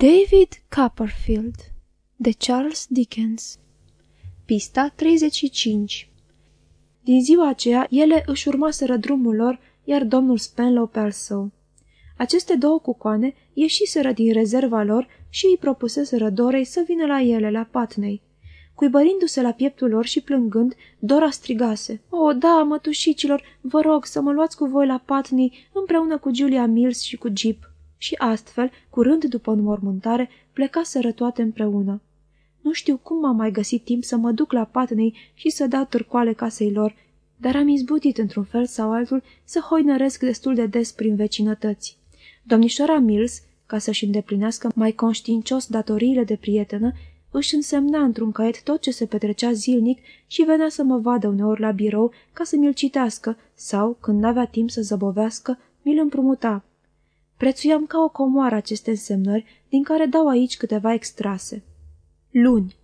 David Copperfield de Charles Dickens Pista 35 Din ziua aceea, ele își urmaseră drumul lor, iar domnul Spenlow pe al său. Aceste două cucoane ieșiseră din rezerva lor și îi propuseseră Dorei să vină la ele, la Patnei. Cuibărindu-se la pieptul lor și plângând, Dora strigase. O, da, mătușicilor, vă rog să mă luați cu voi la Patney împreună cu Julia Mills și cu Jeep și astfel, curând după înmormântare, plecaseră toate împreună. Nu știu cum m-am mai găsit timp să mă duc la patnei și să dau târcoale casei lor, dar am izbutit într-un fel sau altul să hoinăresc destul de des prin vecinătăți. Domnișoara Mills, ca să-și îndeplinească mai conștiincios datoriile de prietenă, își însemna într-un caiet tot ce se petrecea zilnic și venea să mă vadă uneori la birou ca să mi-l citească sau, când n-avea timp să zăbovească, mi-l împrumuta. Prețuiam ca o comoară aceste însemnări, din care dau aici câteva extrase. Luni.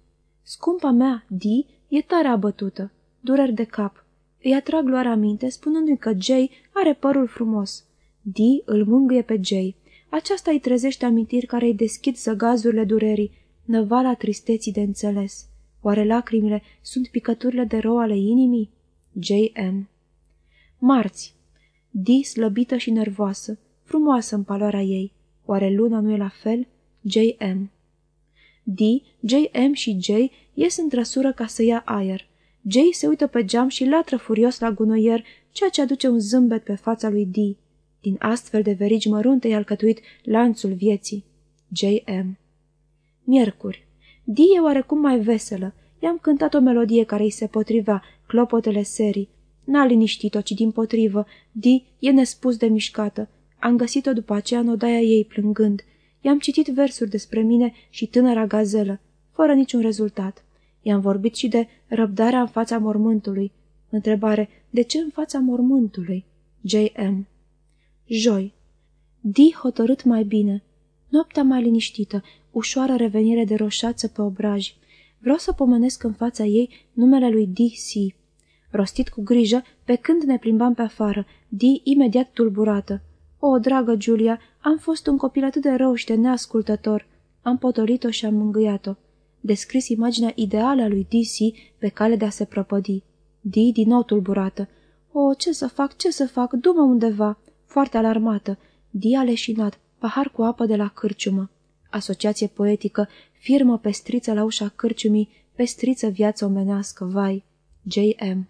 Scumpa mea, Di, e tare abătută. Dureri de cap. Îi atrag luar aminte, spunându-i că Jay are părul frumos. Di îl mângâie pe Jay. Aceasta îi trezește amintiri care îi deschid zăgazurile durerii, năvala tristeții de înțeles. Oare lacrimile sunt picăturile de rău ale inimii? J.M. Marți. Di slăbită și nervoasă frumoasă în paloarea ei. Oare luna nu e la fel? J.M. D, J.M. și J ies în trăsură ca să ia aer. J se uită pe geam și latră furios la gunoier, ceea ce aduce un zâmbet pe fața lui D. Din astfel de verigi mărunte i-a alcătuit lanțul vieții. J.M. Miercuri. D e oarecum mai veselă. I-am cântat o melodie care îi se potrivea, clopotele serii. N-a liniștit-o, ci din potrivă. D e nespus de mișcată. Am găsit-o după aceea în odaia ei, plângând. I-am citit versuri despre mine și tânăra gazelă, fără niciun rezultat. I-am vorbit și de răbdarea în fața mormântului. Întrebare, de ce în fața mormântului? J.M. Joi. Di hotărât mai bine. Noaptea mai liniștită, ușoară revenire de roșață pe obraj. Vreau să pomenesc în fața ei numele lui D.C. Rostit cu grijă, pe când ne plimbam pe afară, D imediat tulburată. O, dragă Giulia, am fost un copil atât de rău și de neascultător. Am potolit-o și am mângâiat-o. Descris imaginea ideală a lui DC pe cale de a se prăpădi. Di din nou tulburată. O, ce să fac, ce să fac, du-mă undeva. Foarte alarmată. Di a leșinat, pahar cu apă de la cârciumă. Asociație poetică, firmă pestriță la ușa cârciumii, pestriță viață omenească, vai. J.M.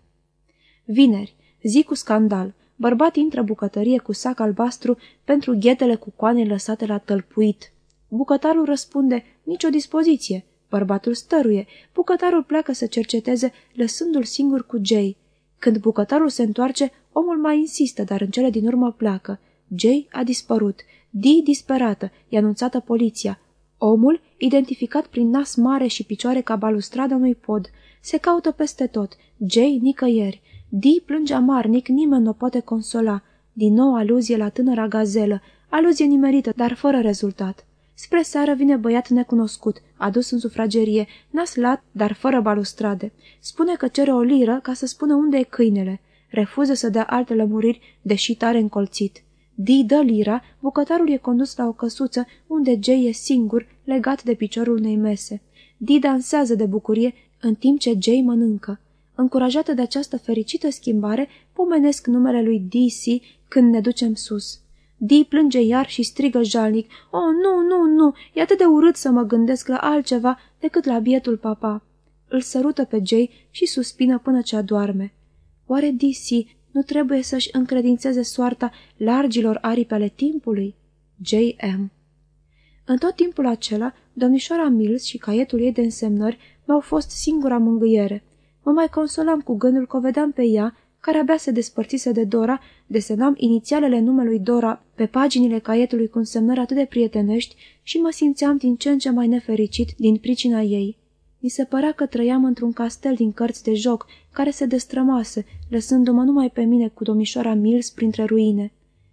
Vineri, zi cu scandal. Bărbat intră bucătărie cu sac albastru pentru ghetele cu coane lăsate la tălpuit. Bucătarul răspunde, nicio dispoziție. Bărbatul stăruie. Bucătarul pleacă să cerceteze, lăsându-l singur cu Jay. Când bucătarul se întoarce, omul mai insistă, dar în cele din urmă pleacă. Jay a dispărut. Dee disperată, i-a anunțată poliția. Omul, identificat prin nas mare și picioare ca balustrada unui pod, se caută peste tot. Jay nicăieri. Di plânge amarnic, nimeni nu o poate consola. Din nou aluzie la tânăra gazelă, aluzie nimerită, dar fără rezultat. Spre seară vine băiat necunoscut, adus în sufragerie, naslat, dar fără balustrade. Spune că cere o liră ca să spună unde e câinele. Refuză să dea alte lămuriri, deși tare încolțit. Di dă lira, bucătarul e condus la o căsuță unde Jay e singur, legat de piciorul unei mese. Di dansează de bucurie în timp ce Jay mănâncă. Încurajată de această fericită schimbare, pomenesc numele lui DC când ne ducem sus. Dee plânge iar și strigă jalnic, O, oh, nu, nu, nu, e atât de urât să mă gândesc la altceva decât la bietul papa." Îl sărută pe Jay și suspină până ce adorme. Oare DC nu trebuie să-și încredințeze soarta largilor aripi ale timpului? J.M. În tot timpul acela, domnișoara Mills și caietul ei de însemnări mi-au fost singura mângâiere. Mă mai consolam cu gândul că o vedeam pe ea, care abia se despărțise de Dora, desenam inițialele numelui Dora pe paginile caietului cu însemnări atât de prietenești și mă simțeam din ce în ce mai nefericit din pricina ei. Mi se părea că trăiam într-un castel din cărți de joc, care se destrămase, lăsându-mă numai pe mine cu domnișoara Mills printre ruine.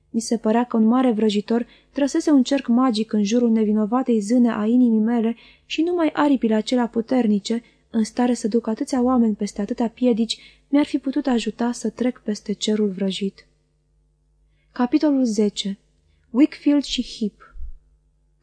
Mi se părea că un mare vrăjitor trăsese un cerc magic în jurul nevinovatei zâne a inimii mele și numai aripile acelea puternice, în stare să duc atâția oameni peste atâtea piedici, mi-ar fi putut ajuta să trec peste cerul vrăjit. Capitolul 10. Wickfield și Hip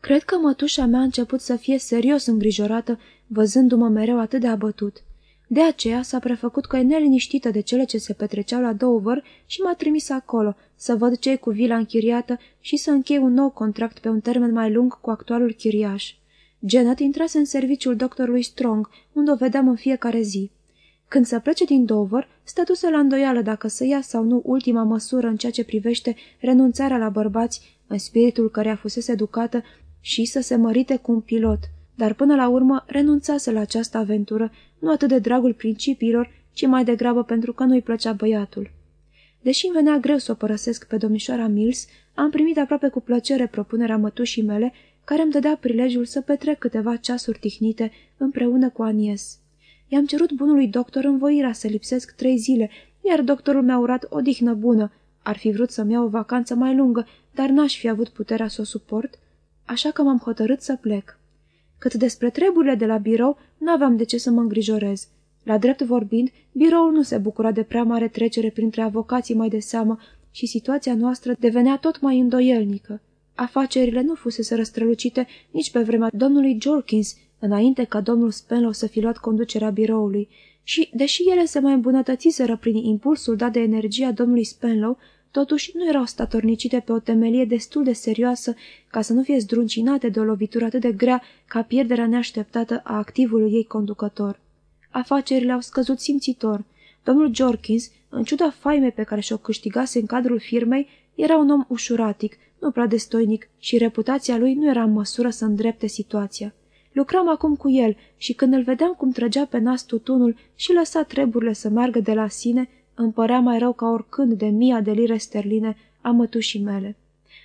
Cred că mătușa mea a început să fie serios îngrijorată, văzându-mă mereu atât de abătut. De aceea s-a prefăcut că e neliniștită de cele ce se petreceau la Dover și m-a trimis acolo să văd ce e cu vila închiriată și să închei un nou contract pe un termen mai lung cu actualul chiriaș. Janet intrase în serviciul doctorului Strong, unde o vedeam în fiecare zi. Când să plece din Dover, stătuse la îndoială dacă să ia sau nu ultima măsură în ceea ce privește renunțarea la bărbați, în spiritul care a fusese educată, și să se mărite cu un pilot, dar până la urmă renunțase la această aventură, nu atât de dragul principiilor, ci mai degrabă pentru că nu-i plăcea băiatul. Deși îmi venea greu să o părăsesc pe domnișoara Mills, am primit aproape cu plăcere propunerea mătușii mele, care îmi dădea prilejul să petrec câteva ceasuri tihnite împreună cu Anies. I-am cerut bunului doctor învoirea să lipsesc trei zile, iar doctorul mi-a urat o dihnă bună. Ar fi vrut să-mi iau o vacanță mai lungă, dar n-aș fi avut puterea să o suport, așa că m-am hotărât să plec. Cât despre treburile de la birou, n-aveam de ce să mă îngrijorez. La drept vorbind, biroul nu se bucura de prea mare trecere printre avocații mai de seamă și situația noastră devenea tot mai îndoielnică. Afacerile nu fusese răstrălucite nici pe vremea domnului Jorkins, înainte ca domnul Spenlow să fi luat conducerea biroului, și, deși ele se mai îmbunătățiseră prin impulsul dat de energia domnului Spenlow, totuși nu erau statornicite pe o temelie destul de serioasă ca să nu fie zdruncinate de o lovitură atât de grea ca pierderea neașteptată a activului ei conducător. Afacerile au scăzut simțitor. Domnul Jorkins, în ciuda faimei pe care și-o câștigase în cadrul firmei, era un om ușuratic, nu prea destoinic și reputația lui nu era în măsură să îndrepte situația. Lucram acum cu el și când îl vedeam cum trăgea pe nas tutunul și lăsa treburile să meargă de la sine, îmi părea mai rău ca oricând de mia de lire sterline a mătușii mele.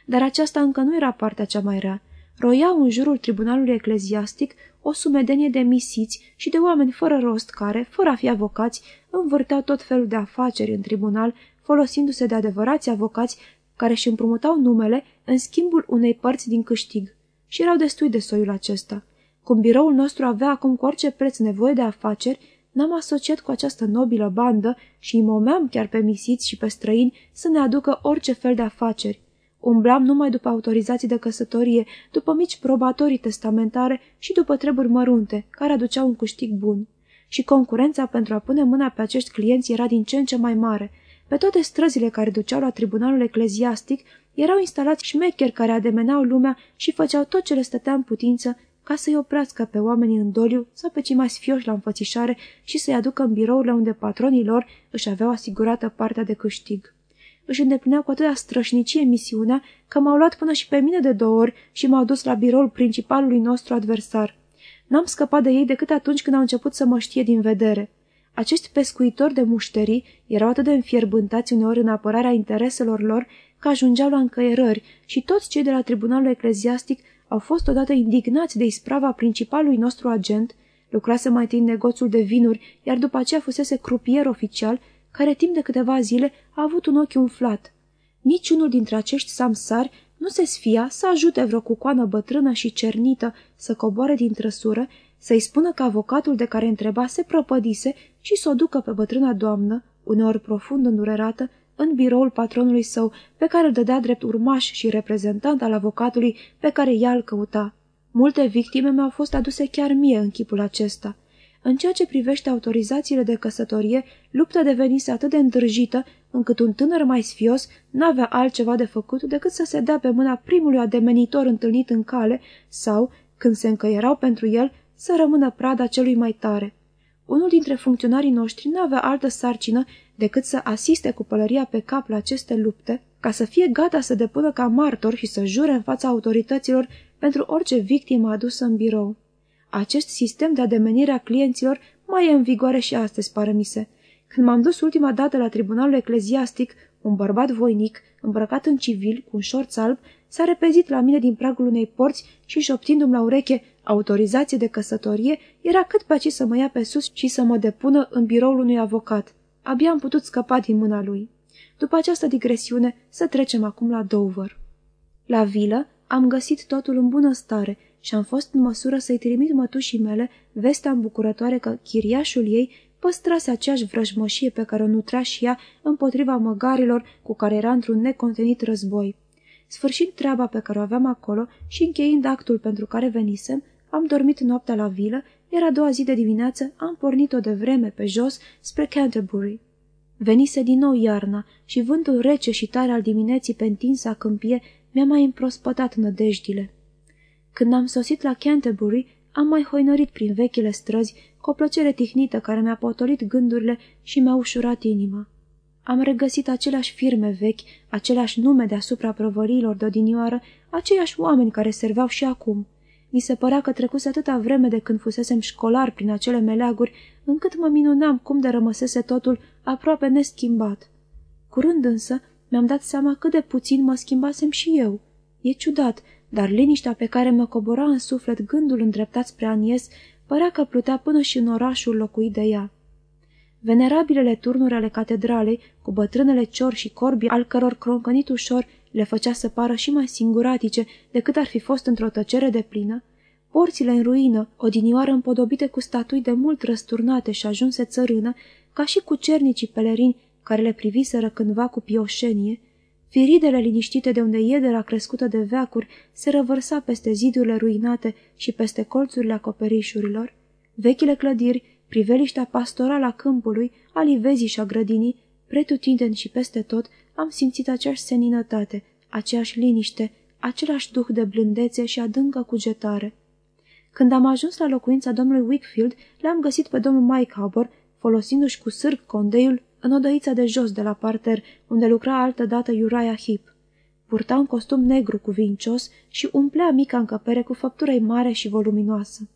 Dar aceasta încă nu era partea cea mai rea. Roiau în jurul tribunalului ecleziastic o sumedenie de misiți și de oameni fără rost care, fără a fi avocați, învârteau tot felul de afaceri în tribunal, folosindu-se de adevărați avocați care își împrumutau numele în schimbul unei părți din câștig. Și erau destui de soiul acesta. Cum biroul nostru avea acum cu orice preț nevoie de afaceri, n-am asociat cu această nobilă bandă și îi momeam chiar pe misiți și pe străini să ne aducă orice fel de afaceri. Umblam numai după autorizații de căsătorie, după mici probatorii testamentare și după treburi mărunte, care aduceau un câștig bun. Și concurența pentru a pune mâna pe acești clienți era din ce în ce mai mare. Pe toate străzile care duceau la tribunalul ecleziastic erau instalați șmecheri care ademenau lumea și făceau tot ce le stătea în putință ca să-i oprească pe oamenii în doliu sau pe cei mai sfioși la înfățișare și să-i aducă în birourile unde patronii lor își aveau asigurată partea de câștig. Își îndeplineau cu atâta strășnicie misiunea că m-au luat până și pe mine de două ori și m-au dus la biroul principalului nostru adversar. N-am scăpat de ei decât atunci când au început să mă știe din vedere. Acești pescuitori de mușterii erau atât de înfierbântați uneori în apărarea intereselor lor că ajungeau la încăierări și toți cei de la tribunalul ecleziastic au fost odată indignați de isprava principalului nostru agent, lucrase mai întâi în negoțul de vinuri, iar după aceea fusese crupier oficial, care timp de câteva zile a avut un ochi umflat. Niciunul dintre acești samsari nu se sfia să ajute vreo cucoană bătrână și cernită să coboare din trăsură, să-i spună că avocatul de care întreba se prăpădise și să o ducă pe bătrâna doamnă, uneori profund îndurerată, în biroul patronului său, pe care îl dădea drept urmaș și reprezentant al avocatului pe care ea îl căuta. Multe victime mi-au fost aduse chiar mie în chipul acesta. În ceea ce privește autorizațiile de căsătorie, lupta devenise atât de îndrăjită, încât un tânăr mai sfios n-avea altceva de făcut decât să se dea pe mâna primului ademenitor întâlnit în cale sau, când se încăierau pentru el, să rămână prada celui mai tare. Unul dintre funcționarii noștri n-avea altă sarcină decât să asiste cu pălăria pe cap la aceste lupte, ca să fie gata să depună ca martor și să jure în fața autorităților pentru orice victimă adusă în birou. Acest sistem de ademenire a clienților mai e în vigoare și astăzi, pare mi se. Când m-am dus ultima dată la tribunalul ecleziastic, un bărbat voinic, îmbrăcat în civil, cu un șorț alb, s-a repezit la mine din pragul unei porți și, șoptindu-mi la ureche autorizație de căsătorie, era cât pe aici să mă ia pe sus și să mă depună în biroul unui avocat. Abia am putut scăpa din mâna lui. După această digresiune, să trecem acum la Dover. La vilă am găsit totul în bună stare și am fost în măsură să-i trimit mătușii mele vestea îmbucurătoare că chiriașul ei păstrase aceeași vrăjmășie pe care o nutrea și ea împotriva măgarilor cu care era într-un necontenit război. Sfârșind treaba pe care o aveam acolo și încheind actul pentru care venisem, am dormit noaptea la vilă, iar a doua zi de dimineață am pornit-o de vreme pe jos spre Canterbury. Venise din nou iarna și vântul rece și tare al dimineții pe întinsa câmpie mi-a mai împrospătat nădejdile. Când am sosit la Canterbury, am mai hoinărit prin vechile străzi cu o plăcere tihnită care mi-a potolit gândurile și mi-a ușurat inima. Am regăsit aceleași firme vechi, aceleași nume deasupra prăvăriilor de odinioară, aceiași oameni care serveau și acum. Mi se părea că trecuse atâta vreme de când fusesem școlar prin acele meleaguri, încât mă minunam cum de rămăsese totul aproape neschimbat. Curând însă mi-am dat seama cât de puțin mă schimbasem și eu. E ciudat, dar liniștea pe care mă cobora în suflet gândul îndreptat spre Anies părea că plutea până și în orașul locuit de ea. Venerabilele turnuri ale catedralei, cu bătrânele ciori și corbi, al căror croncănit ușor le făcea să pară și mai singuratice decât ar fi fost într-o tăcere de plină, porțile în ruină, odinioară împodobite cu statui de mult răsturnate și ajunse țărână, ca și cu cernicii pelerini care le priviseră cândva cu pioșenie, firidele liniștite de unde iedera crescută de veacuri se răvărsa peste zidurile ruinate și peste colțurile acoperișurilor, vechile clădiri, priveliștea pastorală a câmpului, a livezii și a grădinii, pretutindeni și peste tot, am simțit aceeași seninătate, aceeași liniște, același duh de blândețe și adâncă cugetare. Când am ajuns la locuința domnului Wickfield, l-am găsit pe domnul Mike Harbor, folosindu-și cu sârg condeiul în odăița de jos de la parter, unde lucra altădată Uriah Heep. Purta un costum negru cu vincios și umplea mica încăpere cu făptură mare și voluminoasă.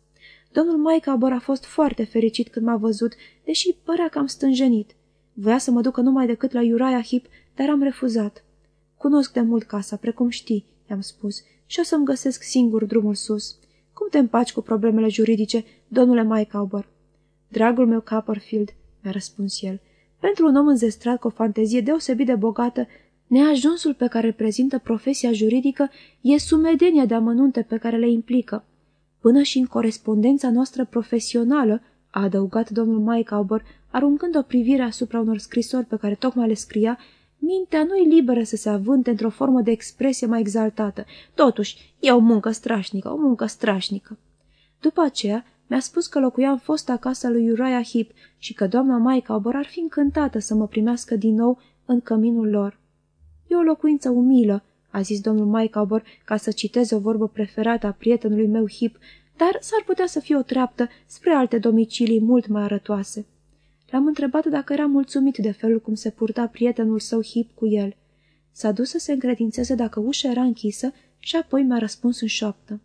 Domnul Mike Abor a fost foarte fericit când m-a văzut, deși părea cam stânjenit. Voia să mă ducă numai decât la Uriah Heep, dar am refuzat. Cunosc de mult casa, precum știi, i-am spus, și o să-mi găsesc singur drumul sus. Cum te împaci cu problemele juridice, domnule Mike Auber? Dragul meu Copperfield, mi-a răspuns el, pentru un om înzestrat cu o fantezie deosebit de bogată, neajunsul pe care prezintă profesia juridică e sumedenia de amănunte pe care le implică. Până și în corespondența noastră profesională, a adăugat domnul Mike Auber, aruncând o privire asupra unor scrisori pe care tocmai le scria, mintea nu e liberă să se avânte într-o formă de expresie mai exaltată. Totuși, e o muncă strașnică, o muncă strașnică. După aceea, mi-a spus că locuia în fosta casă lui Uriah Heep și că doamna Maica Obor ar fi încântată să mă primească din nou în căminul lor. E o locuință umilă, a zis domnul Maica Obor ca să citeze o vorbă preferată a prietenului meu Hip, dar s-ar putea să fie o treaptă spre alte domicilii mult mai arătoase. L-am întrebat dacă era mulțumit de felul cum se purta prietenul său Hip cu el. S-a dus să se încredințeze dacă ușa era închisă și apoi mi-a răspuns în șoaptă.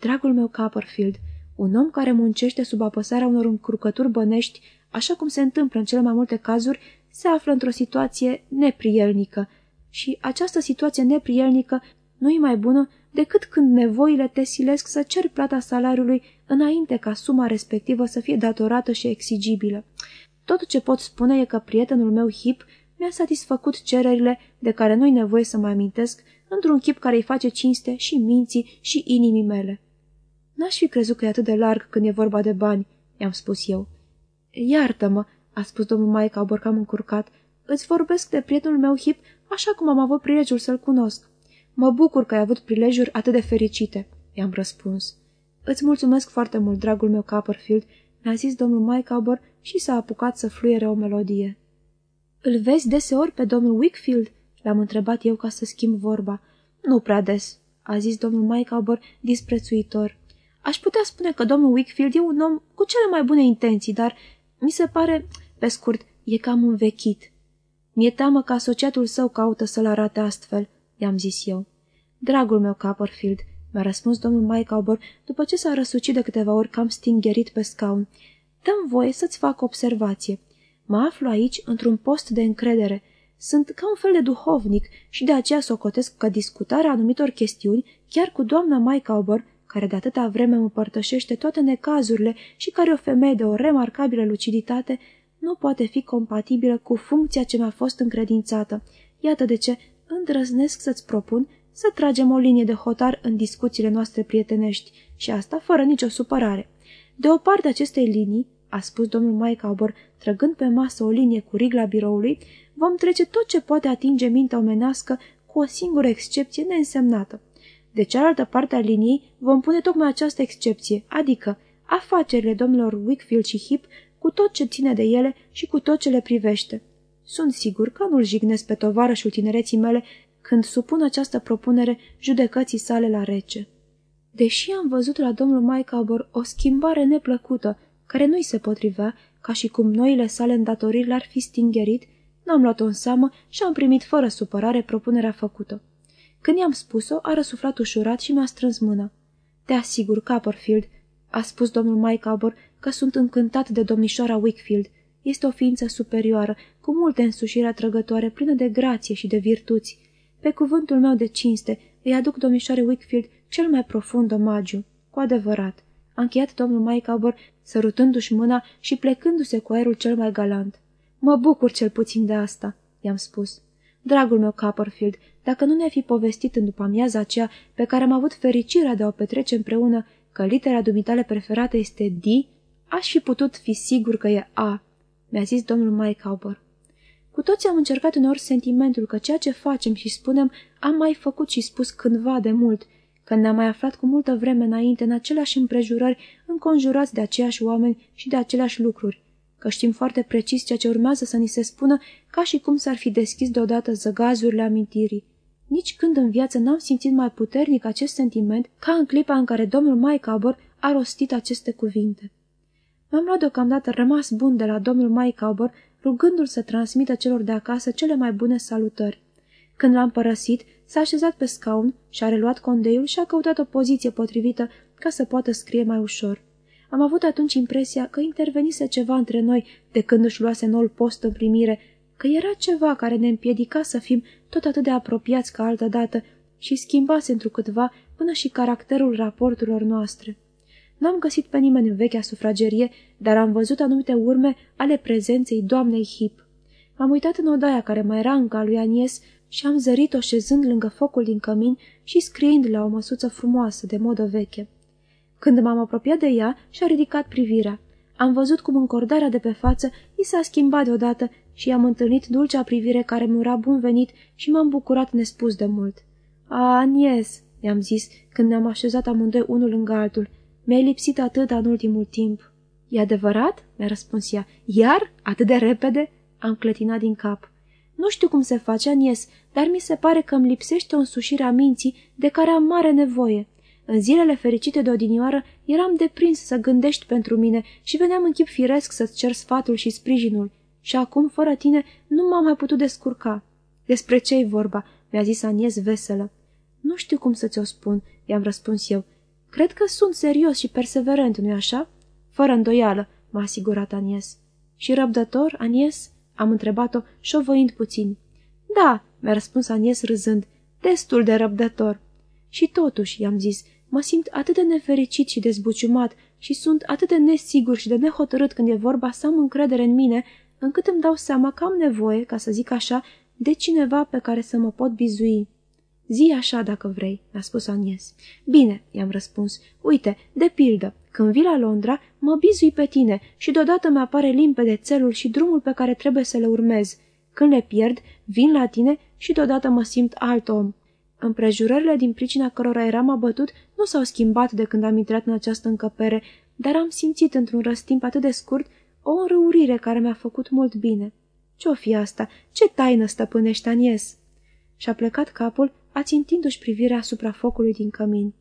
Dragul meu Copperfield, un om care muncește sub apăsarea unor încurcături bănești, așa cum se întâmplă în cele mai multe cazuri, se află într-o situație neprielnică și această situație neprielnică nu e mai bună decât când nevoile te silesc să ceri plata salariului înainte ca suma respectivă să fie datorată și exigibilă. Tot ce pot spune e că prietenul meu hip mi-a satisfăcut cererile de care nu-i nevoie să mai amintesc într-un chip care îi face cinste și minții și inimii mele. N-aș fi crezut că e atât de larg când e vorba de bani, i-am spus eu. Iartă-mă, a spus domnul Maica, borcam încurcat. Îți vorbesc de prietenul meu hip așa cum am avut prilejul să-l cunosc. Mă bucur că ai avut prilejuri atât de fericite, i-am răspuns. Îți mulțumesc foarte mult, dragul meu Copperfield, mi-a zis domnul Maicaubor și s-a apucat să fluiere o melodie. Îl vezi deseori pe domnul Wickfield?" l-am întrebat eu ca să schimb vorba. Nu prea des," a zis domnul Maicaubor disprețuitor. Aș putea spune că domnul Wickfield e un om cu cele mai bune intenții, dar mi se pare, pe scurt, e cam învechit. Mi-e teamă că asociatul său caută să-l arate astfel, i-am zis eu. Dragul meu Copperfield, mi-a răspuns domnul Maicaubor după ce s-a răsucit de câteva ori cam stingherit pe scaun. Dăm voie să-ți fac observație. Mă aflu aici într-un post de încredere. Sunt ca un fel de duhovnic și de aceea socotesc că discutarea anumitor chestiuni, chiar cu doamna Maicaubor, care de atâta vreme îmi împărtășește toate necazurile și care o femeie de o remarcabilă luciditate, nu poate fi compatibilă cu funcția ce mi-a fost încredințată. Iată de ce îndrăznesc să-ți propun să tragem o linie de hotar în discuțiile noastre prietenești și asta fără nicio supărare. De o parte acestei linii, a spus domnul Mike Aubor, trăgând pe masă o linie cu rigla biroului, vom trece tot ce poate atinge mintea omenească cu o singură excepție neînsemnată. De cealaltă parte a liniei vom pune tocmai această excepție, adică afacerile domnilor Wickfield și Hip cu tot ce ține de ele și cu tot ce le privește. Sunt sigur că nu-l jignesc pe tovarășul tinereții mele când supun această propunere judecății sale la rece. Deși am văzut la domnul Maicaubor o schimbare neplăcută, care nu-i se potrivea, ca și cum noile sale îndatoriri l-ar fi stingerit, n-am luat-o în seamă și am primit fără supărare propunerea făcută. Când i-am spus-o, a răsuflat ușurat și mi-a strâns mâna. Te asigur, Copperfield, a spus domnul Maicaubor, că sunt încântat de domnișoara Wickfield. Este o ființă superioară, cu multe însușiri atrăgătoare, plină de grație și de virtuți. Pe cuvântul meu de cinste, îi aduc domnișoare Wickfield cel mai profund omagiu. Cu adevărat. A încheiat domnul Maicaubor, sărutându-și mâna și plecându-se cu aerul cel mai galant. Mă bucur cel puțin de asta, i-am spus. Dragul meu Copperfield, dacă nu ne-ai fi povestit în după amiaza aceea pe care am avut fericirea de a o petrece împreună, că litera dumitale preferată este D, aș fi putut fi sigur că e A, mi-a zis domnul Maicaubor. Cu toții am încercat uneori sentimentul că ceea ce facem și spunem am mai făcut și spus cândva de mult, când ne-am mai aflat cu multă vreme înainte în aceleași împrejurări, înconjurați de aceiași oameni și de aceleași lucruri, că știm foarte precis ceea ce urmează să ni se spună ca și cum s-ar fi deschis deodată zăgazurile amintirii. Nici când în viață n-am simțit mai puternic acest sentiment ca în clipa în care domnul Maicaubor a rostit aceste cuvinte. M-am luat deocamdată rămas bun de la domnul Maicaubor, rugându-l să transmită celor de acasă cele mai bune salutări. Când l-am părăsit, s-a așezat pe scaun și a reluat condeiul și a căutat o poziție potrivită ca să poată scrie mai ușor. Am avut atunci impresia că intervenise ceva între noi de când își luase noul post în primire, că era ceva care ne împiedica să fim tot atât de apropiați ca altă dată și schimbase întrucâtva până și caracterul raporturilor noastre. N-am găsit pe nimeni în vechea sufragerie, dar am văzut anumite urme ale prezenței doamnei Hip. M-am uitat în odaia care mai era încă a lui Anies și am zărit-o șezând lângă focul din cămin și scriind la o măsuță frumoasă de modă veche. Când m-am apropiat de ea, și-a ridicat privirea. Am văzut cum încordarea de pe față i s-a schimbat deodată și i-am întâlnit dulcea privire care mi ura bun venit și m-am bucurat nespus de mult. A, Anies, i-am zis când ne-am așezat amândoi unul lângă altul. Mi-ai lipsit atât în ultimul timp. E adevărat?" mi-a răspuns ea. Iar? Atât de repede?" Am clătinat din cap. Nu știu cum se face, Anies, dar mi se pare că îmi lipsește o însușire a minții de care am mare nevoie. În zilele fericite de odinioară eram deprins să gândești pentru mine și veneam în chip firesc să-ți cer sfatul și sprijinul. Și acum, fără tine, nu m-am mai putut descurca. Despre ce-i vorba?" mi-a zis Anies veselă. Nu știu cum să ți-o spun," i-am răspuns eu. Cred că sunt serios și perseverent, nu-i așa?" Fără îndoială," m-a asigurat Anies. Și răbdător, Anies?" am întrebat-o, șovăind puțin. Da," mi-a răspuns Anies râzând, destul de răbdător. Și totuși, i-am zis, mă simt atât de nefericit și dezbuciumat și sunt atât de nesigur și de nehotărât când e vorba să am încredere în mine, încât îmi dau seama că am nevoie, ca să zic așa, de cineva pe care să mă pot bizui. Zi așa dacă vrei, mi-a spus Anies. Bine, i-am răspuns. Uite, de pildă, când vii la Londra, mă bizui pe tine și deodată mi-apare limpede țelul și drumul pe care trebuie să le urmez. Când le pierd, vin la tine și deodată mă simt alt om. Împrejurările din pricina cărora eram abătut nu s-au schimbat de când am intrat în această încăpere, dar am simțit într-un răstimp atât de scurt o înrăurire care mi-a făcut mult bine. Ce-o fi asta? Ce taină stăpânește Anies?" Și-a plecat capul, ațintindu-și privirea asupra focului din cămin.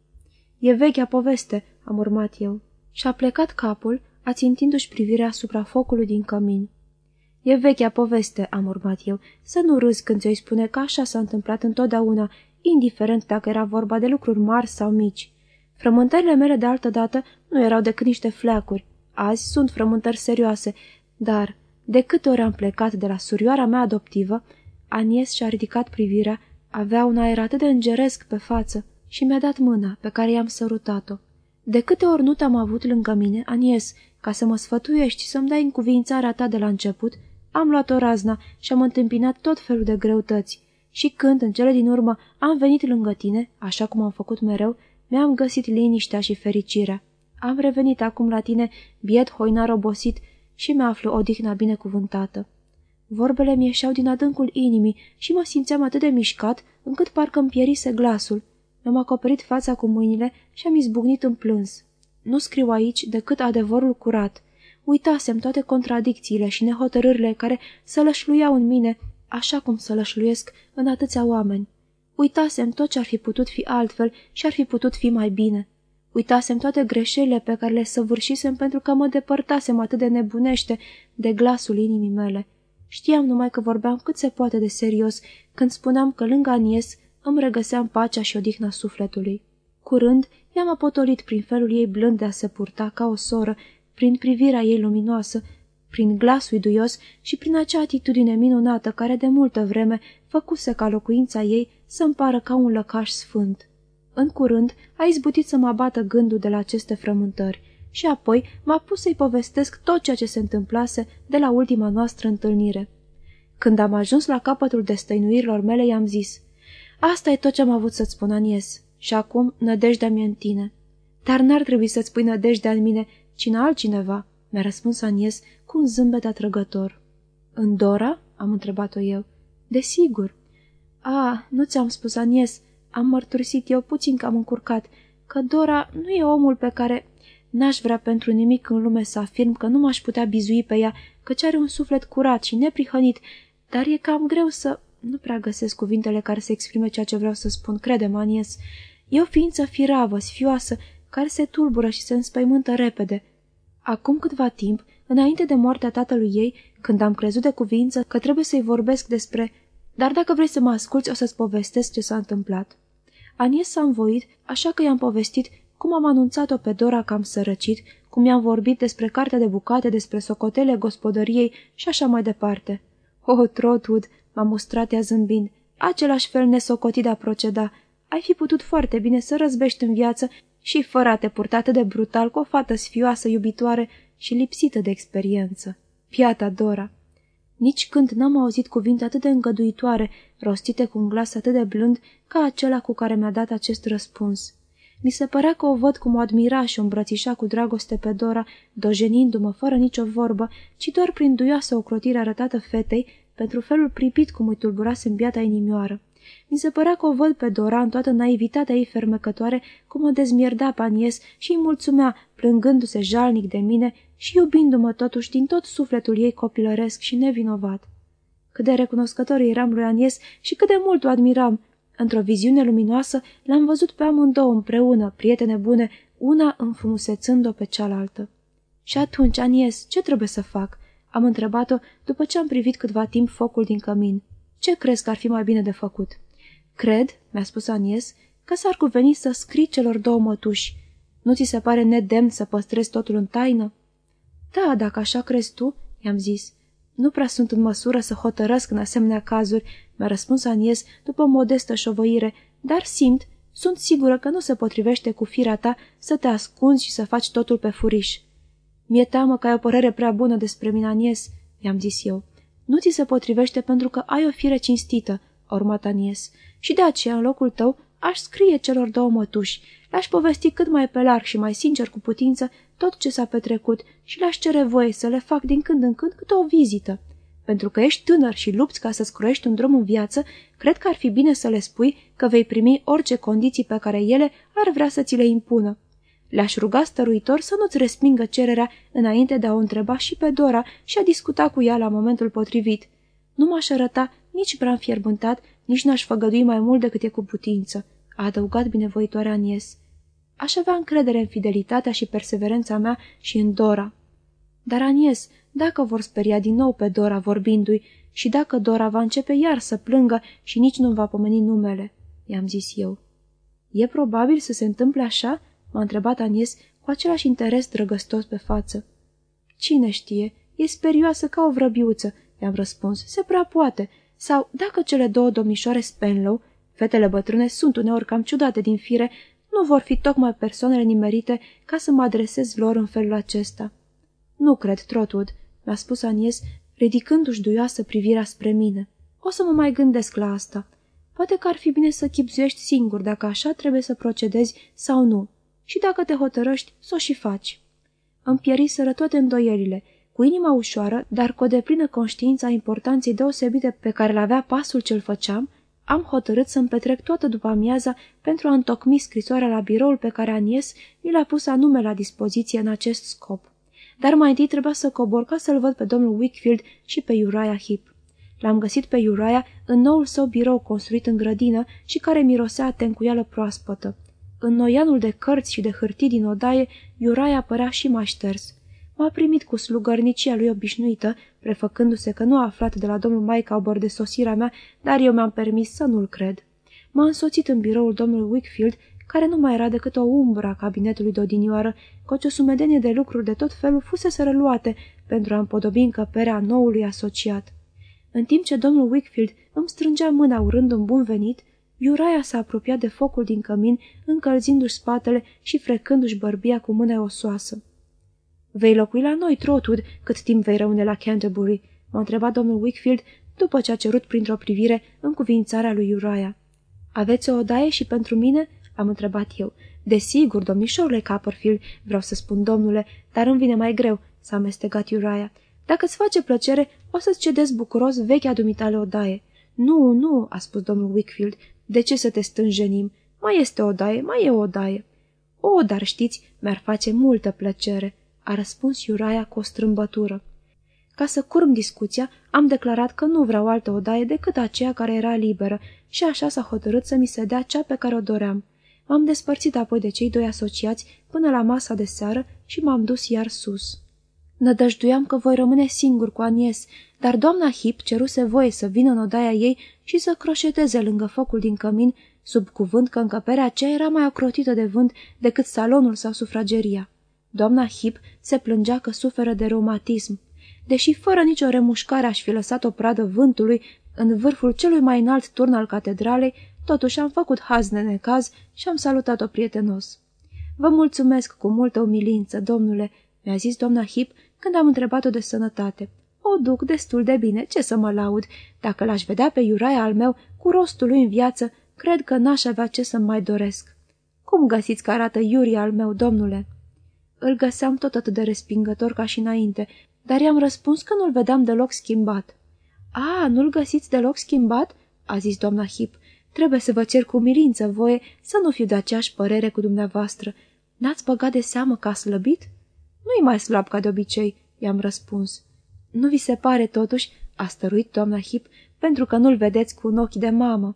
E vechea poveste," am urmat eu. Și-a plecat capul, ațintindu-și privirea asupra focului din cămin. E vechea poveste," am urmat eu, să nu râzi când ți-o spune că așa s-a întâmplat întotdeauna, indiferent dacă era vorba de lucruri mari sau mici. Frământările mele de altă dată nu erau decât niște fleacuri. Azi sunt frământări serioase, dar, de câte ori am plecat de la surioara mea adoptivă, Anies și-a ridicat privirea, avea un aer atât de îngeresc pe față și mi-a dat mâna pe care i-am sărutat-o. De câte ori nu te-am avut lângă mine, Anies, ca să mă sfătuiești și să-mi dai încuvințarea ta de la început, am luat o razna și am întâmpinat tot felul de greutăți. Și când, în cele din urmă, am venit lângă tine, așa cum am făcut mereu, mi-am găsit liniștea și fericirea. Am revenit acum la tine, biet hoinar obosit, și mi-aflu odihna binecuvântată. Vorbele mi ieșeau din adâncul inimii și mă simțeam atât de mișcat, încât parcă îmi pierise glasul. Mi-am acoperit fața cu mâinile și am izbucnit în plâns. Nu scriu aici decât adevărul curat. Uitasem toate contradicțiile și nehotărârile care sălășluiau în mine, așa cum sălășluiesc în atâția oameni. Uitasem tot ce ar fi putut fi altfel și ar fi putut fi mai bine. Uitasem toate greșelile pe care le săvârșisem pentru că mă depărtasem atât de nebunește de glasul inimii mele. Știam numai că vorbeam cât se poate de serios când spuneam că lângă Anies îmi regăseam pacea și odihna sufletului. Curând, i-am apotolit prin felul ei blând de a se purta ca o soră, prin privirea ei luminoasă, prin glasul duios și prin acea atitudine minunată care de multă vreme făcuse ca locuința ei să-mi pară ca un lăcaș sfânt. În curând a izbutit să mă abată gândul de la aceste frământări și apoi m-a pus să-i povestesc tot ceea ce se întâmplase de la ultima noastră întâlnire. Când am ajuns la capătul destăinuirilor mele, i-am zis, Asta e tot ce am avut să-ți spun, Anies, și acum nădejdea mi în tine. Dar n-ar trebui să-ți pui nădejdea în mine, ci în altcineva, mi-a răspuns Anies cu un zâmbet atrăgător. În Dora?" am întrebat-o eu. Desigur." A, nu ți-am spus, Anies, am mărturisit eu puțin că am încurcat, că Dora nu e omul pe care n-aș vrea pentru nimic în lume să afirm că nu m-aș putea bizui pe ea, căci are un suflet curat și neprihănit, dar e cam greu să... Nu prea găsesc cuvintele care să exprime ceea ce vreau să spun, crede Anies. E o ființă firavă, sfioasă, care se tulbură și se înspăimântă repede. Acum câtva timp, înainte de moartea tatălui ei, când am crezut de cuvință că trebuie să-i vorbesc despre... Dar dacă vrei să mă asculți, o să-ți povestesc ce s-a întâmplat. Anies s-a învoit, așa că i-am povestit cum am anunțat-o pe Dora că am sărăcit, cum i-am vorbit despre cartea de bucate, despre socotele gospodăriei și așa mai departe. Oh, Trotwood, m-a mustrat ea zâmbind, același fel nesocotit de a proceda. Ai fi putut foarte bine să răzbești în viață și fără a te purta atât de brutal cu o fată sfioasă, iubitoare și lipsită de experiență. Piata Dora! Nici când n-am auzit cuvinte atât de îngăduitoare, rostite cu un glas atât de blând ca acela cu care mi-a dat acest răspuns. Mi se părea că o văd cum o admira și o îmbrățișa cu dragoste pe Dora, dojenindu-mă fără nicio vorbă, ci doar prin duioasă ocrotire arătată fetei pentru felul pripit cum îi tulburase în biata inimioară. Mi se părea că o văd pe Dora în toată naivitatea ei fermecătoare, cum o dezmierda panies și îi mulțumea, plângându-se jalnic de mine și iubindu-mă totuși din tot sufletul ei copilăresc și nevinovat. Cât de recunoscător eram lui Anies și cât de mult o admiram. Într-o viziune luminoasă l-am văzut pe amândouă împreună, prietene bune, una înfrumusețând-o pe cealaltă. Și atunci, Anies, ce trebuie să fac?" Am întrebat-o după ce am privit câtva timp focul din cămin. Ce crezi că ar fi mai bine de făcut?" Cred," mi-a spus Anies, că s-ar cuveni să scrii celor două mătuși. Nu ți se pare nedemn să păstrezi totul în taină?" Da, dacă așa crezi tu," i-am zis. Nu prea sunt în măsură să hotărăsc în asemenea cazuri," mi-a răspuns Anies după modestă șovăire, dar simt, sunt sigură că nu se potrivește cu firea ta să te ascunzi și să faci totul pe furiș." Mi-e teamă că ai o părere prea bună despre mine, Anies," i-am zis eu. Nu ți se potrivește pentru că ai o fire cinstită," a urmat Anies, și de aceea, în locul tău, aș scrie celor două mătuși, le-aș povesti cât mai pe larg și mai sincer cu putință tot ce s-a petrecut și le-aș cere voie să le fac din când în când câte o vizită. Pentru că ești tânăr și lupți ca să-ți croiești un drum în viață, cred că ar fi bine să le spui că vei primi orice condiții pe care ele ar vrea să ți le impună. Le-aș ruga stăruitor să nu-ți respingă cererea înainte de a o întreba și pe Dora și a discuta cu ea la momentul potrivit. Nu m-aș arăta nici prea înfierbântat, nici n-aș făgădui mai mult decât e cu putință, a adăugat binevoitoarea Anies. Aș avea încredere în fidelitatea și perseverența mea și în Dora. Dar, Anies, dacă vor speria din nou pe Dora vorbindu-i și dacă Dora va începe iar să plângă și nici nu va pomeni numele, i-am zis eu. E probabil să se întâmple așa?" m-a întrebat Anies cu același interes drăgăstos pe față. Cine știe, e sperioasă ca o vrăbiuță, i-am răspuns, se prea poate, sau dacă cele două domnișoare Spenlow, fetele bătrâne sunt uneori cam ciudate din fire, nu vor fi tocmai persoanele nimerite ca să mă adresez lor în felul acesta. Nu cred, Trotwood, mi-a spus Anies, ridicându-și duioasă privirea spre mine. O să mă mai gândesc la asta. Poate că ar fi bine să chipzuiești singur dacă așa trebuie să procedezi sau nu. Și dacă te hotărăști, să o și faci. Îmi pieriseră toate îndoielile. Cu inima ușoară, dar cu o deplină conștiință a importanței deosebite pe care l-avea pasul ce-l făceam, am hotărât să-mi petrec toată după amiaza pentru a întocmi scrisoarea la biroul pe care Anies mi l-a pus anume la dispoziție în acest scop. Dar mai întâi trebuia să cobor ca să-l văd pe domnul Wickfield și pe Uriah Heep. L-am găsit pe Uriah în noul său birou construit în grădină și care mirosea tencuială proaspătă. În noianul de cărți și de hârtii din odaie, Uriah părea și mai șters. M-a primit cu slugărnicia lui obișnuită, prefăcându-se că nu a aflat de la domnul Maicaubor de sosirea mea, dar eu mi-am permis să nu-l cred. M-a însoțit în biroul domnului Wickfield, care nu mai era decât o umbră a cabinetului de odinioară, căci o sumedenie de lucruri de tot felul fusese reluate pentru a împodobi încăperea noului asociat. În timp ce domnul Wickfield îmi strângea mâna urând un bun venit, Iuraia s-a apropiat de focul din cămin, încălzindu-și spatele și frecându-și bărbia cu mâna osoasă. Vei locui la noi, Trotwood, cât timp vei rămâne la Canterbury?" m-a întrebat domnul Wickfield după ce a cerut printr-o privire în cuvințarea lui Uriah. Aveți o odaie și pentru mine?" am întrebat eu. Desigur, domnișorule Copperfield, vreau să spun domnule, dar îmi vine mai greu," s-a amestegat Uriah. Dacă îți face plăcere, o să-ți cedezi bucuros vechea dumitale odaie." Nu, nu," a spus domnul Wickfield, de ce să te stânjenim? Mai este o odaie, mai e o odaie." O, dar știți, mi-ar face multă plăcere," a răspuns Iuraia cu o strâmbătură. Ca să curm discuția, am declarat că nu vreau altă odaie decât aceea care era liberă și așa s-a hotărât să mi se dea cea pe care o doream. M-am despărțit apoi de cei doi asociați până la masa de seară și m-am dus iar sus. Nădăjduiam că voi rămâne singur cu Anies, dar doamna Hip ceruse voie să vină în odaia ei și să croșeteze lângă focul din cămin, sub cuvânt că încăperea aceea era mai ocrotită de vânt decât salonul sau sufrageria. Doamna Hip se plângea că suferă de reumatism. Deși fără nicio remușcare aș fi lăsat o pradă vântului în vârful celui mai înalt turn al catedralei, totuși am făcut haz de necaz și am salutat-o prietenos. Vă mulțumesc cu multă umilință, domnule," mi-a zis doamna Hip când am întrebat-o de sănătate. O duc destul de bine, ce să mă laud. Dacă l-aș vedea pe Iuraia al meu cu rostul lui în viață, cred că n-aș avea ce să mai doresc. Cum găsiți că arată Iuria al meu, domnule?" Îl găseam tot atât de respingător ca și înainte, dar i-am răspuns că nu-l vedeam deloc schimbat. A, nu-l găsiți deloc schimbat?" a zis doamna Hip. Trebuie să vă cer cu milință voie să nu fiu de aceeași părere cu dumneavoastră. N-ați băgat de seamă că a slăbit?" Nu-i mai slab ca de obicei," i-am răspuns. Nu vi se pare totuși?" a stăruit doamna Hip, pentru că nu-l vedeți cu un ochi de mamă."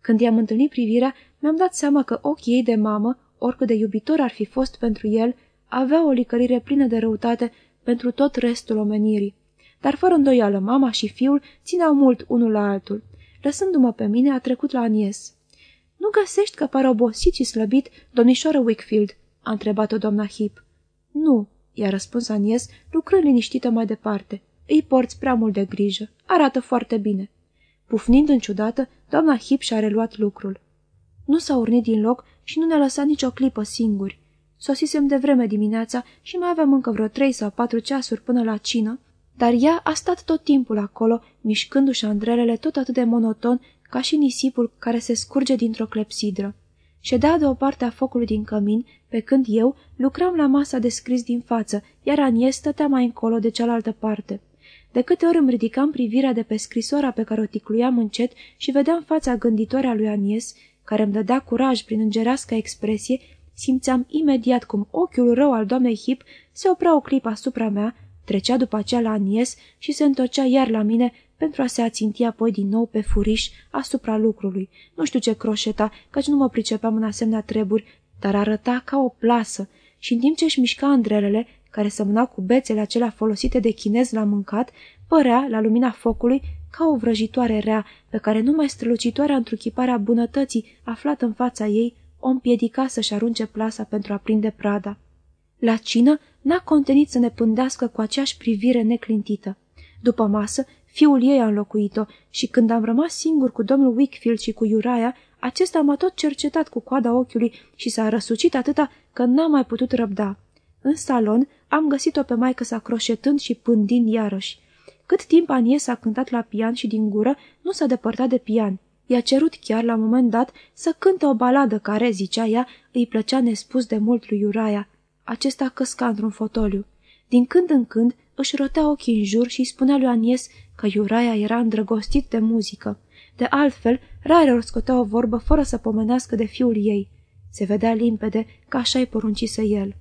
Când i-am întâlnit privirea, mi-am dat seama că ochii ei de mamă, oricât de iubitor ar fi fost pentru el, avea o licărire plină de răutate pentru tot restul omenirii. Dar fără îndoială, mama și fiul țineau mult unul la altul. Lăsându-mă pe mine, a trecut la Anies. Nu găsești că pare obosit și slăbit, domnișoară Wickfield?" a întrebat-o doamna Hip. Nu," i-a răspuns Anies, lucrând liniștită mai departe. Îi porți prea mult de grijă. Arată foarte bine." Pufnind în ciudată, doamna Hip și-a reluat lucrul. Nu s-a urnit din loc și nu ne-a lăsat nicio clipă singuri. Sosisem de vreme dimineața și mai aveam încă vreo trei sau patru ceasuri până la cină, dar ea a stat tot timpul acolo, mișcându-și andrelele tot atât de monoton ca și nisipul care se scurge dintr-o clepsidră. Ședea de o parte a focului din cămin, pe când eu lucram la masa de scris din față, iar Anies stătea mai încolo de cealaltă parte. De câte ori îmi ridicam privirea de pe scrisoarea pe care o ticluiam încet și vedeam fața gânditoare a lui Anies, care îmi dădea curaj prin îngerească expresie, simțeam imediat cum ochiul rău al doamnei Hip se oprea o clipă asupra mea, trecea după aceea la Anies și se întorcea iar la mine pentru a se aținti apoi din nou pe furiș asupra lucrului. Nu știu ce croșeta, căci nu mă pricepeam în asemenea treburi, dar arăta ca o plasă și în timp ce își mișca îndrelele, care semănau cu bețele acelea folosite de chinez la mâncat, părea, la lumina focului, ca o vrăjitoare rea, pe care numai strălucitoarea întruchiparea bunătății aflată în fața ei o împiedica să-și arunce plasa pentru a prinde prada. La cină n-a contenit să ne pândească cu aceeași privire neclintită. După masă, fiul ei a înlocuit-o și când am rămas singur cu domnul Wickfield și cu Uriah, acesta m-a tot cercetat cu coada ochiului și s-a răsucit atâta că n-am mai putut răbda. În salon am găsit-o pe maică sa croșetând și pândind iarăși. Cât timp Anies a cântat la pian și din gură, nu s-a depărtat de pian. I-a cerut chiar la un moment dat să cânte o baladă care, zicea ea, îi plăcea nespus de mult lui Uraia. Acesta căsca într-un fotoliu. Din când în când își rotea ochii în jur și spunea lui Anies că Iuraia era îndrăgostit de muzică. De altfel, rare ori scotea o vorbă fără să pomenească de fiul ei. Se vedea limpede că așa-i poruncise el.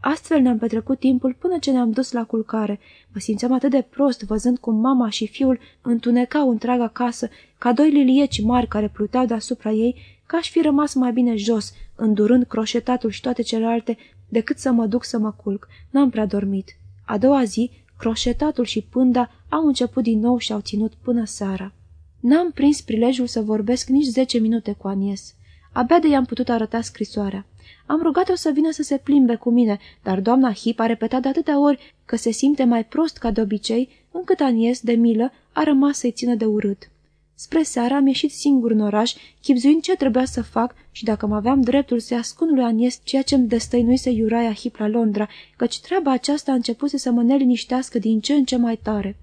Astfel ne-am petrecut timpul până ce ne-am dus la culcare. Mă simțeam atât de prost văzând cum mama și fiul întunecau întreaga casă ca doi lilieci mari care pluteau deasupra ei, că aș fi rămas mai bine jos, îndurând croșetatul și toate celelalte, decât să mă duc să mă culc. N-am prea dormit. A doua zi, croșetatul și pânda au început din nou și au ținut până seara. N-am prins prilejul să vorbesc nici zece minute cu Anies. Abia de i-am putut arăta scrisoarea. Am rugat-o să vină să se plimbe cu mine, dar doamna Hip a repetat de atâtea ori că se simte mai prost ca de obicei, încât Anies, de milă, a rămas să-i țină de urât. Spre seara am ieșit singur în oraș, chipzuind ce trebuia să fac și dacă mă aveam dreptul să-i ascund lui Anies ceea ce îmi destăinuise Iuraia Hip la Londra, căci treaba aceasta a început să mă neliniștească din ce în ce mai tare.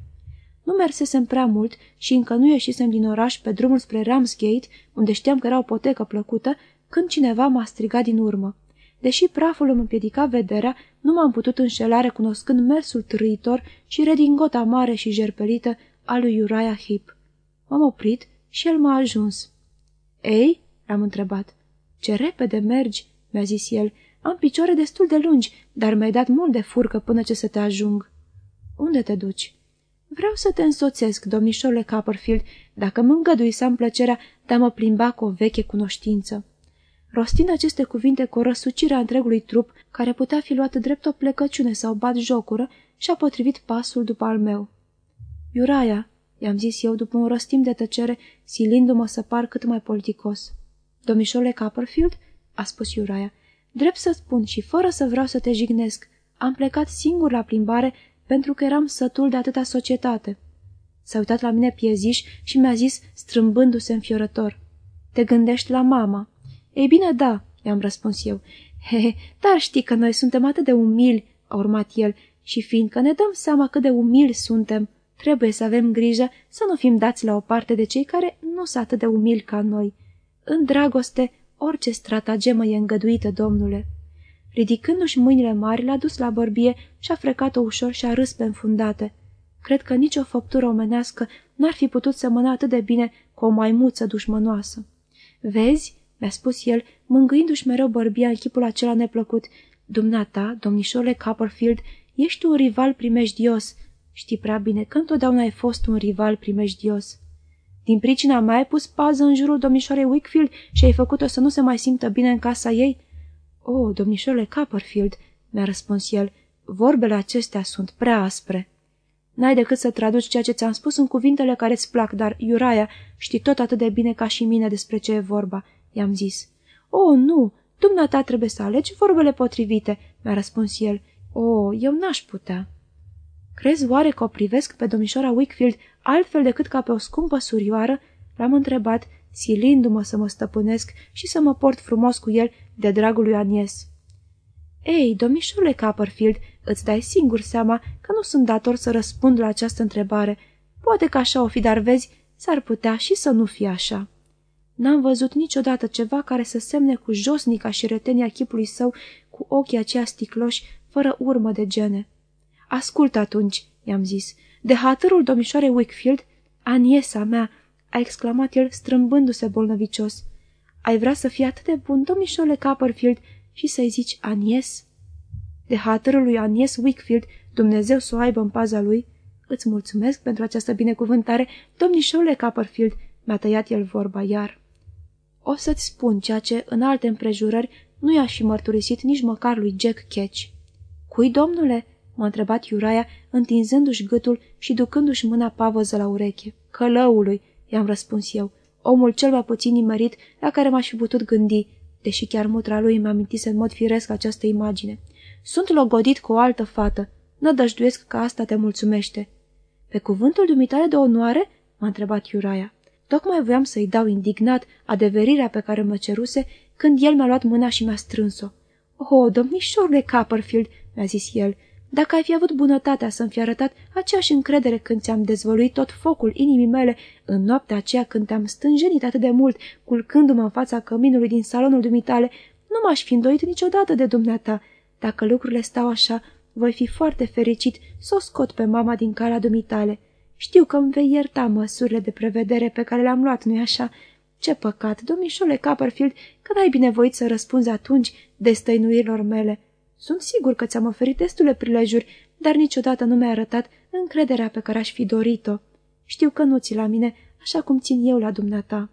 Nu mersesem prea mult și încă nu ieșisem din oraș pe drumul spre Ramsgate, unde știam că era o potecă plăcută, când cineva m-a strigat din urmă. Deși praful îmi împiedica vederea, nu m-am putut înșela recunoscând mersul trâitor și redingota mare și jerpelită a lui Uriah Heep. M-am oprit și el m-a ajuns. Ei?" l-am întrebat. Ce repede mergi?" mi-a zis el. Am picioare destul de lungi, dar mi-ai dat mult de furcă până ce să te ajung." Unde te duci?" Vreau să te însoțesc, domnișorule Copperfield, dacă mă îngădui să am plăcerea de a mă plimba cu o veche cunoștință." Rostind aceste cuvinte cu o răsucire a întregului trup, care putea fi luat drept o plecăciune sau bat jocură, și-a potrivit pasul după al meu. Iuraia, i-am zis eu după un răstim de tăcere, silindu-mă să par cât mai politicos. Domnișorule Copperfield, a spus Iuraia, drept să spun și fără să vreau să te jignesc, am plecat singur la plimbare pentru că eram sătul de atâta societate. S-a uitat la mine pieziș și mi-a zis, strâmbându-se înfiorător, Te gândești la mama?" Ei bine, da," i-am răspuns eu. He, he, dar știi că noi suntem atât de umili," a urmat el, și fiindcă ne dăm seama cât de umili suntem, trebuie să avem grijă să nu fim dați la o parte de cei care nu sunt atât de umili ca noi. În dragoste, orice stratagemă e îngăduită, domnule." Ridicându-și mâinile mari, l-a dus la bărbie și a frecat-o ușor și a râs pe înfundate. Cred că nicio făptură omenească n-ar fi putut semăna atât de bine cu o maimuță dușmănoasă. Vezi?" Mi-a spus el, mângâindu-și mereu bărbia în chipul acela neplăcut. Dumneata, domnișorule Copperfield, ești un rival primejdios. Știi prea bine că întotdeauna ai fost un rival primejdios. Din pricina mea ai pus pază în jurul domnișoarei Wickfield și ai făcut-o să nu se mai simtă bine în casa ei? O, oh, domnișorule Copperfield, mi-a răspuns el, vorbele acestea sunt prea aspre. N-ai decât să traduci ceea ce ți-am spus în cuvintele care îți plac, dar, Iuraia, știi tot atât de bine ca și mine despre ce e vorba i-am zis. O, oh, nu, dumneata trebuie să alegi vorbele potrivite, mi-a răspuns el. O, oh, eu n-aș putea. Crezi oare că o privesc pe domnișoara Wickfield altfel decât ca pe o scumpă surioară? L-am întrebat, silindu-mă să mă stăpânesc și să mă port frumos cu el de dragul lui Anies. Ei, domnișorule Copperfield, îți dai singur seama că nu sunt dator să răspund la această întrebare. Poate că așa o fi, dar vezi, s-ar putea și să nu fie așa. N-am văzut niciodată ceva care să semne cu josnica și retenia chipului său cu ochii aceia sticloși, fără urmă de gene. Ascult atunci, i-am zis, de hatărul domnișoarei Wickfield, Aniesa mea, a exclamat el strâmbându-se bolnăvicios. Ai vrea să fii atât de bun, domnișorule Copperfield, și să-i zici Anies? De hatărul lui Anies Wickfield, Dumnezeu să o aibă în paza lui, îți mulțumesc pentru această binecuvântare, domnișorule Copperfield, mi-a tăiat el vorba iar. O să-ți spun ceea ce, în alte împrejurări, nu i-aș fi mărturisit nici măcar lui Jack Ketch. Cui, domnule?" m-a întrebat Iuraia, întinzându-și gâtul și ducându-și mâna pavăză la ureche. Călăului, i-am răspuns eu, omul cel mai puțin nimerit la care m-aș fi putut gândi, deși chiar mutra lui mi-a amintise în mod firesc această imagine. Sunt logodit cu o altă fată. Nădăjduiesc că asta te mulțumește. Pe cuvântul dumitale de onoare? m-a întrebat Iuraia. Tocmai voiam să-i dau indignat adeverirea pe care mă ceruse când el mi-a luat mâna și mi-a strâns-o. Oh, domnișorule Copperfield, mi-a zis el, dacă ai fi avut bunătatea să-mi fi arătat aceeași încredere când ți-am dezvăluit tot focul inimii mele în noaptea aceea când te-am stânjenit atât de mult, culcându-mă în fața căminului din salonul dumitale, nu m-aș fi îndoit niciodată de dumneata. Dacă lucrurile stau așa, voi fi foarte fericit să o scot pe mama din calea dumitale. Știu că îmi vei ierta măsurile de prevedere pe care le-am luat, nu-i așa? Ce păcat, domnișole Copperfield, că n-ai binevoit să răspunzi atunci destăinuirilor mele. Sunt sigur că ți-am oferit destule prilejuri, dar niciodată nu mi-ai arătat încrederea pe care aș fi dorit-o. Știu că nu ți la mine, așa cum țin eu la dumneata.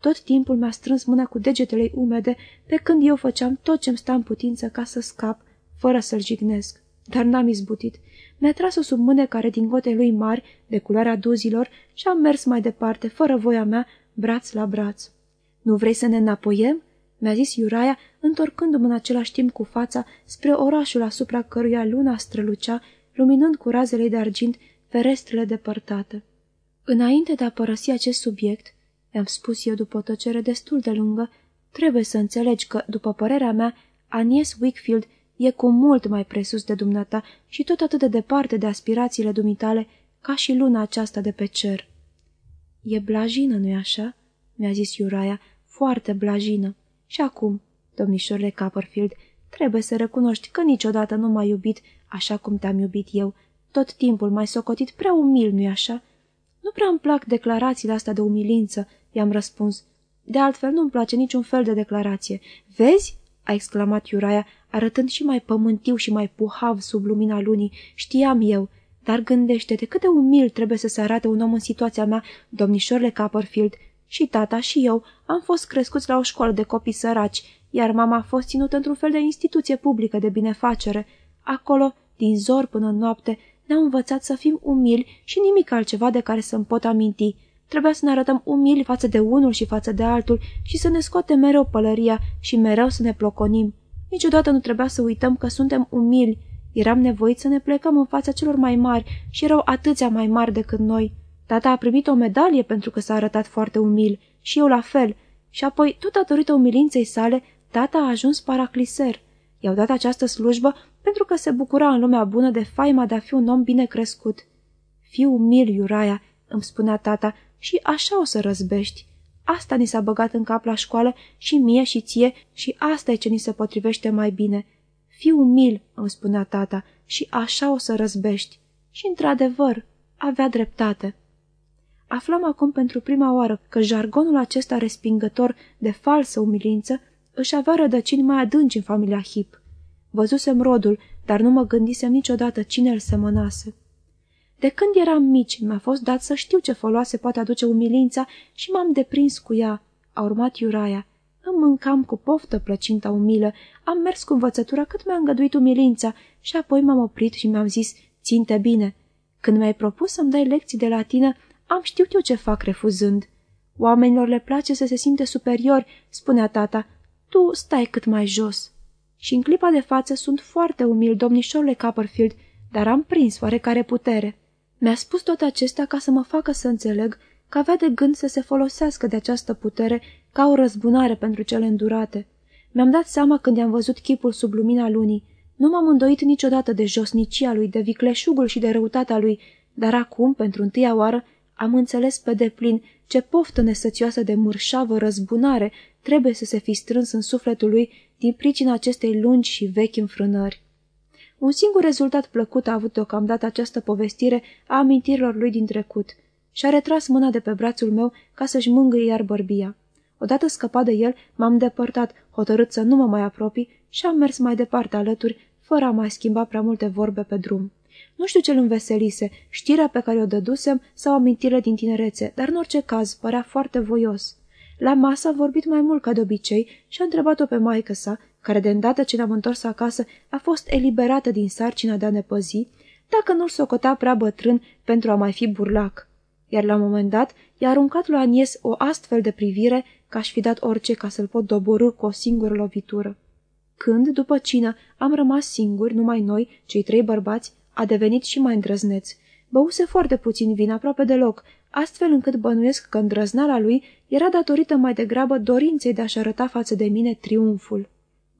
Tot timpul mi-a strâns mâna cu degetele umede, pe când eu făceam tot ce-mi sta în putință ca să scap, fără să-l jignesc. Dar n-am izbutit. Mi-a tras-o sub mânecare din gote lui mari, de culoarea duzilor, și am mers mai departe, fără voia mea, braț la braț. Nu vrei să ne înapoiem?" mi-a zis Iuraia, întorcându-mă în același timp cu fața spre orașul asupra căruia luna strălucea, luminând cu razele de argint ferestrele depărtate. Înainte de a părăsi acest subiect, i-am spus eu după o tăcere destul de lungă, trebuie să înțelegi că, după părerea mea, Anies Wickfield e cu mult mai presus de dumneata și tot atât de departe de aspirațiile dumitale ca și luna aceasta de pe cer. E blajină, nu-i așa?" mi-a zis Iuraia, foarte blajină. Și acum, domnișorule Copperfield, trebuie să recunoști că niciodată nu m-ai iubit așa cum te-am iubit eu. Tot timpul m-ai socotit prea umil, nu-i așa?" Nu prea îmi plac declarațiile astea de umilință," i-am răspuns. De altfel, nu-mi place niciun fel de declarație. Vezi?" a exclamat Iuraia, arătând și mai pământiu și mai puhav sub lumina lunii. Știam eu, dar gândește-te cât de umil trebuie să se arate un om în situația mea, domnișorle Copperfield. Și tata și eu am fost crescuți la o școală de copii săraci, iar mama a fost ținută într-un fel de instituție publică de binefacere. Acolo, din zor până noapte, ne-au învățat să fim umili și nimic altceva de care să-mi pot aminti. Trebuia să ne arătăm umili față de unul și față de altul și să ne scoatem mereu pălăria și mereu să ne ploconim. Niciodată nu trebuia să uităm că suntem umili. Eram nevoiți să ne plecăm în fața celor mai mari și erau atâția mai mari decât noi. Tata a primit o medalie pentru că s-a arătat foarte umil și eu la fel. Și apoi, tot datorită umilinței sale, tata a ajuns paracliser. I-au dat această slujbă pentru că se bucura în lumea bună de faima de a fi un om bine crescut. Fiu umil, Iuraia, îmi spunea tata, și așa o să răzbești. Asta ni s-a băgat în cap la școală și mie și ție și asta e ce ni se potrivește mai bine. Fiu umil, îmi spunea tata, și așa o să răzbești. Și, într-adevăr, avea dreptate. Aflam acum pentru prima oară că jargonul acesta respingător de falsă umilință își avea rădăcini mai adânci în familia Hip. Văzusem rodul, dar nu mă gândisem niciodată cine îl semănase. De când eram mici, mi-a fost dat să știu ce foloase poate aduce umilința și m-am deprins cu ea, a urmat Iuraia. Îmi mâncam cu poftă plăcinta umilă, am mers cu învățătura cât mi-a îngăduit umilința și apoi m-am oprit și mi-am zis, ținte bine. Când mi-ai propus să-mi dai lecții de latină, am știut eu ce fac refuzând. Oamenilor le place să se simte superiori, spunea tata. Tu stai cât mai jos. Și în clipa de față sunt foarte umil, domnișorule Copperfield, dar am prins oarecare putere. Mi-a spus toate acestea ca să mă facă să înțeleg că avea de gând să se folosească de această putere ca o răzbunare pentru cele îndurate. Mi-am dat seama când i-am văzut chipul sub lumina lunii. Nu m-am îndoit niciodată de josnicia lui, de vicleșugul și de răutatea lui, dar acum, pentru întâia oară, am înțeles pe deplin ce poftă nesățioasă de mărșavă răzbunare trebuie să se fi strâns în sufletul lui din pricina acestei lungi și vechi înfrânări. Un singur rezultat plăcut a avut deocamdată această povestire a amintirilor lui din trecut. Și-a retras mâna de pe brațul meu ca să-și mângâie iar bărbia. Odată scăpat de el, m-am depărtat, hotărât să nu mă mai apropii și am mers mai departe alături, fără a mai schimba prea multe vorbe pe drum. Nu știu ce îl înveselise, știrea pe care o dădusem sau amintirile din tinerețe, dar în orice caz părea foarte voios. La masă a vorbit mai mult ca de obicei și a întrebat-o pe maică sa, care de îndată ce ne-am întors acasă a fost eliberată din sarcina de a ne păzi, dacă nu-l socotea prea bătrân pentru a mai fi burlac. Iar la un moment dat i-a aruncat lui Anies o astfel de privire că aș fi dat orice ca să-l pot doborâ cu o singură lovitură. Când, după cină, am rămas singuri, numai noi, cei trei bărbați, a devenit și mai îndrăzneț. Băuse foarte puțin vin, aproape deloc, astfel încât bănuiesc că îndrăznala lui era datorită mai degrabă dorinței de a-și arăta față de mine triumful.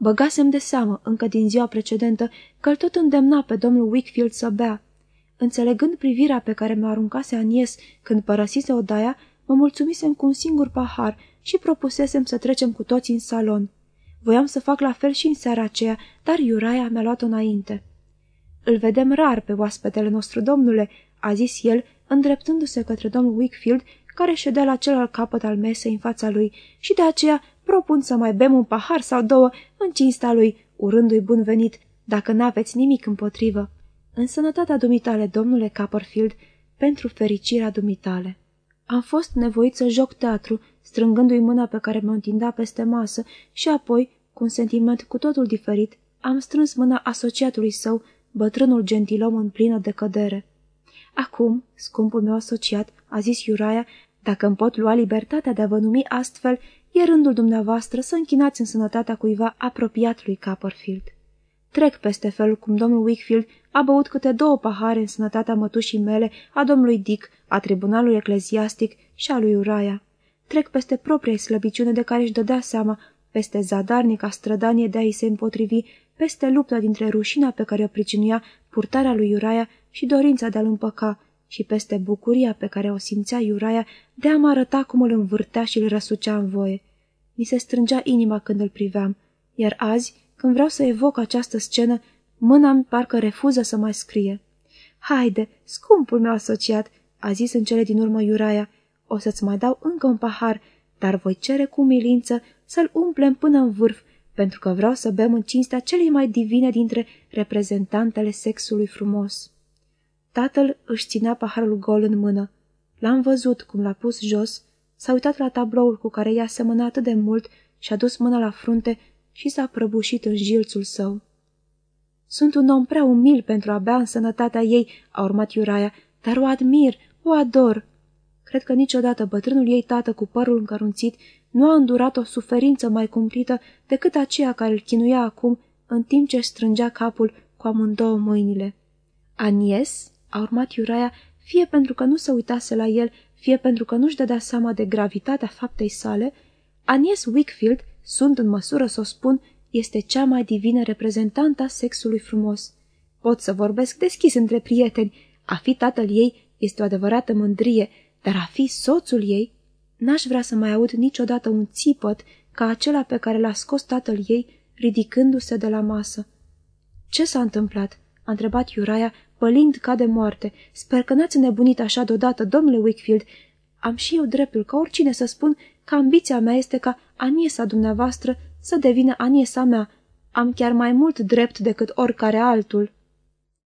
Băgasem de seamă, încă din ziua precedentă, că-l tot îndemna pe domnul Wickfield să bea. Înțelegând privirea pe care mi-o aruncase Anies când părăsise odaia, mă mulțumisem cu un singur pahar și propusesem să trecem cu toți în salon. Voiam să fac la fel și în seara aceea, dar Iuraia mi-a luat-o înainte. Îl vedem rar pe oaspetele nostru, domnule," a zis el, îndreptându-se către domnul Wickfield, care ședea la celălalt capăt al mesei în fața lui, și de aceea propun să mai bem un pahar sau două în cinsta lui, urându-i bun venit, dacă n-aveți nimic împotrivă. În sănătatea dumitale, domnule Copperfield, pentru fericirea dumitale. Am fost nevoit să joc teatru, strângându-i mâna pe care mi-o întindea peste masă și apoi, cu un sentiment cu totul diferit, am strâns mâna asociatului său, bătrânul gentilom în plină decădere. Acum, scumpul meu asociat, a zis Iuraia, dacă îmi pot lua libertatea de a vă numi astfel, e rândul dumneavoastră să închinați în sănătatea cuiva apropiat lui Copperfield. Trec peste felul cum domnul Wickfield a băut câte două pahare în sănătatea mătușii mele, a domnului Dick, a tribunalului ecleziastic și a lui Uraia. Trec peste propria slăbiciune de care își dădea seama, peste zadarnica strădanie de a-i se împotrivi, peste lupta dintre rușina pe care o pricinuia purtarea lui Uraia și dorința de a-l împăca, și peste bucuria pe care o simțea Iuraia de a mă arăta cum îl învârtea și îl răsucea în voie. Mi se strângea inima când îl priveam, iar azi, când vreau să evoc această scenă, mâna-mi parcă refuză să mai scrie. Haide, scumpul meu asociat, a zis în cele din urmă Iuraia, o să-ți mai dau încă un pahar, dar voi cere cu milință să-l umplem până în vârf, pentru că vreau să bem în cinstea celei mai divine dintre reprezentantele sexului frumos. Tatăl își ținea paharul gol în mână. L-am văzut cum l-a pus jos, s-a uitat la tabloul cu care i-a semănat atât de mult și a dus mâna la frunte și s-a prăbușit în jilțul său. Sunt un om prea umil pentru a bea în sănătatea ei, a urmat Iuraia, dar o admir, o ador. Cred că niciodată bătrânul ei tată cu părul încărunțit nu a îndurat o suferință mai cumplită decât aceea care îl chinuia acum în timp ce strângea capul cu amândouă mâinile. Anies? A urmat Iuraia, fie pentru că nu se uitase la el, fie pentru că nu-și dădea seama de gravitatea faptei sale, Anies Wickfield, sunt în măsură să o spun, este cea mai divină reprezentantă a sexului frumos. Pot să vorbesc deschis între prieteni. A fi tatăl ei este o adevărată mândrie, dar a fi soțul ei... N-aș vrea să mai aud niciodată un țipăt ca acela pe care l-a scos tatăl ei, ridicându-se de la masă. Ce s-a întâmplat?" a întrebat Iuraia, pălind ca de moarte. Sper că n-ați nebunit așa deodată, domnule Wickfield. Am și eu dreptul, ca oricine să spun că ambiția mea este ca aniesa dumneavoastră să devină aniesa mea. Am chiar mai mult drept decât oricare altul.